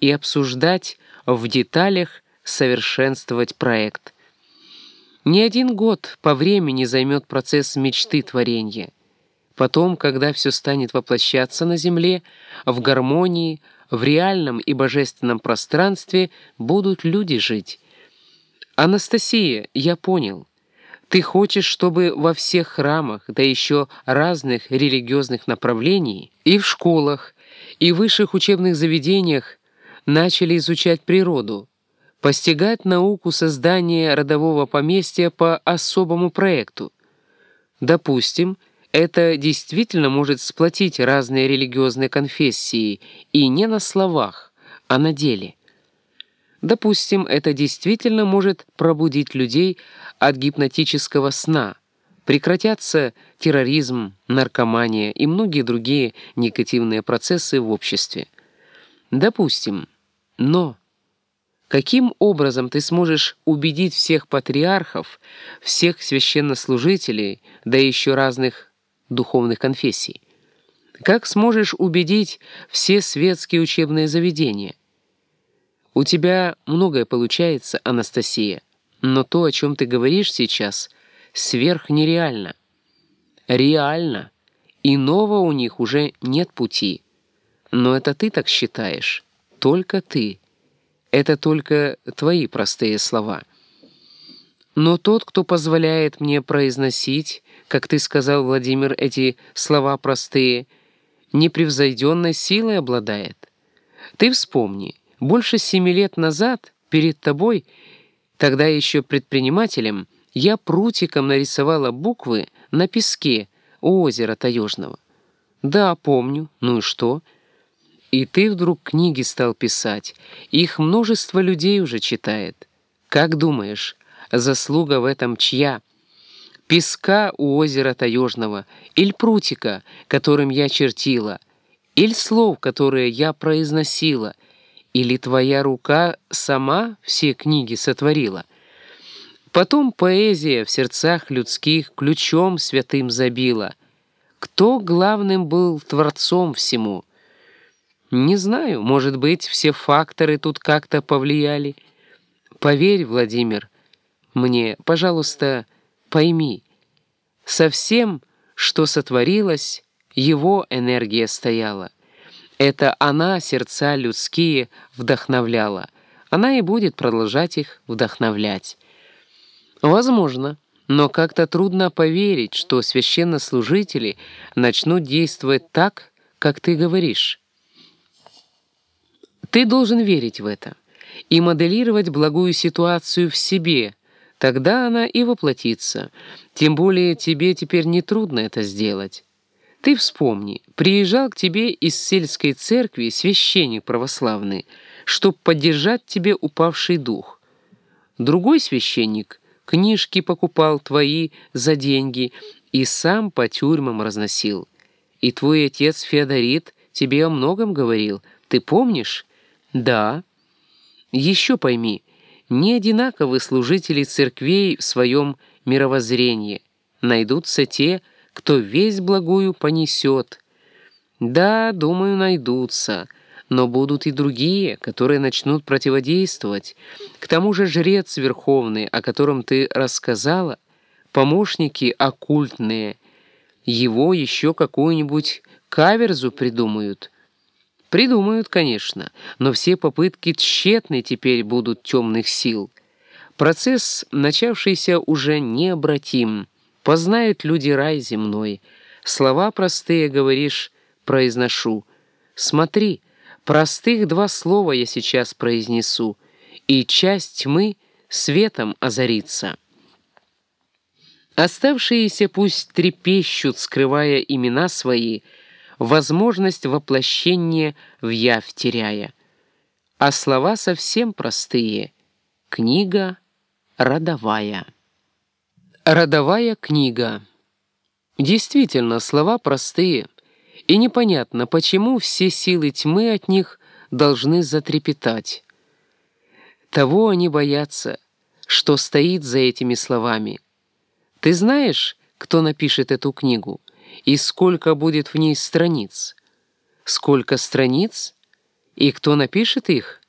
и обсуждать в деталях, совершенствовать проект. Не один год по времени займет процесс мечты творения. Потом, когда все станет воплощаться на Земле, в гармонии, в реальном и божественном пространстве будут люди жить. Анастасия, я понял. Ты хочешь, чтобы во всех храмах, да еще разных религиозных направлений, и в школах, и в высших учебных заведениях начали изучать природу, постигать науку создания родового поместья по особому проекту. Допустим, это действительно может сплотить разные религиозные конфессии, и не на словах, а на деле. Допустим, это действительно может пробудить людей от гипнотического сна, прекратятся терроризм, наркомания и многие другие негативные процессы в обществе. Допустим, но... Каким образом ты сможешь убедить всех патриархов, всех священнослужителей, да еще разных духовных конфессий? Как сможешь убедить все светские учебные заведения? У тебя многое получается, Анастасия, но то, о чем ты говоришь сейчас, сверхнереально. Реально. Иного у них уже нет пути. Но это ты так считаешь. Только ты. Это только твои простые слова. Но тот, кто позволяет мне произносить, как ты сказал, Владимир, эти слова простые, непревзойденной силой обладает. Ты вспомни, больше семи лет назад перед тобой, тогда еще предпринимателем, я прутиком нарисовала буквы на песке у озера Таежного. Да, помню. Ну и что? И ты вдруг книги стал писать. Их множество людей уже читает. Как думаешь, заслуга в этом чья? Песка у озера Таежного, или прутика, которым я чертила, или слов, которые я произносила, или твоя рука сама все книги сотворила? Потом поэзия в сердцах людских ключом святым забила. Кто главным был творцом всему? Не знаю, может быть, все факторы тут как-то повлияли. Поверь, Владимир, мне, пожалуйста, пойми, со всем, что сотворилось, его энергия стояла. Это она сердца людские вдохновляла. Она и будет продолжать их вдохновлять. Возможно, но как-то трудно поверить, что священнослужители начнут действовать так, как ты говоришь. Ты должен верить в это и моделировать благую ситуацию в себе, тогда она и воплотится. Тем более тебе теперь не трудно это сделать. Ты вспомни, приезжал к тебе из сельской церкви священник православный, чтобы поддержать тебе упавший дух. Другой священник книжки покупал твои за деньги и сам по тюрьмам разносил. И твой отец Феодорит тебе о многом говорил, ты помнишь? Да. Еще пойми, не одинаковы служители церквей в своем мировоззрении. Найдутся те, кто весь благую понесет. Да, думаю, найдутся, но будут и другие, которые начнут противодействовать. К тому же жрец верховный, о котором ты рассказала, помощники оккультные, его еще какую-нибудь каверзу придумают — Придумают, конечно, но все попытки тщетны теперь будут темных сил. Процесс, начавшийся, уже необратим. Познают люди рай земной. Слова простые, говоришь, произношу. Смотри, простых два слова я сейчас произнесу, и часть тьмы светом озарится. Оставшиеся пусть трепещут, скрывая имена свои, — возможность воплощения в явь теряя. А слова совсем простые. Книга родовая. Родовая книга. Действительно, слова простые, и непонятно, почему все силы тьмы от них должны затрепетать. Того они боятся, что стоит за этими словами. Ты знаешь, кто напишет эту книгу? И сколько будет в ней страниц. Сколько страниц? И кто напишет их?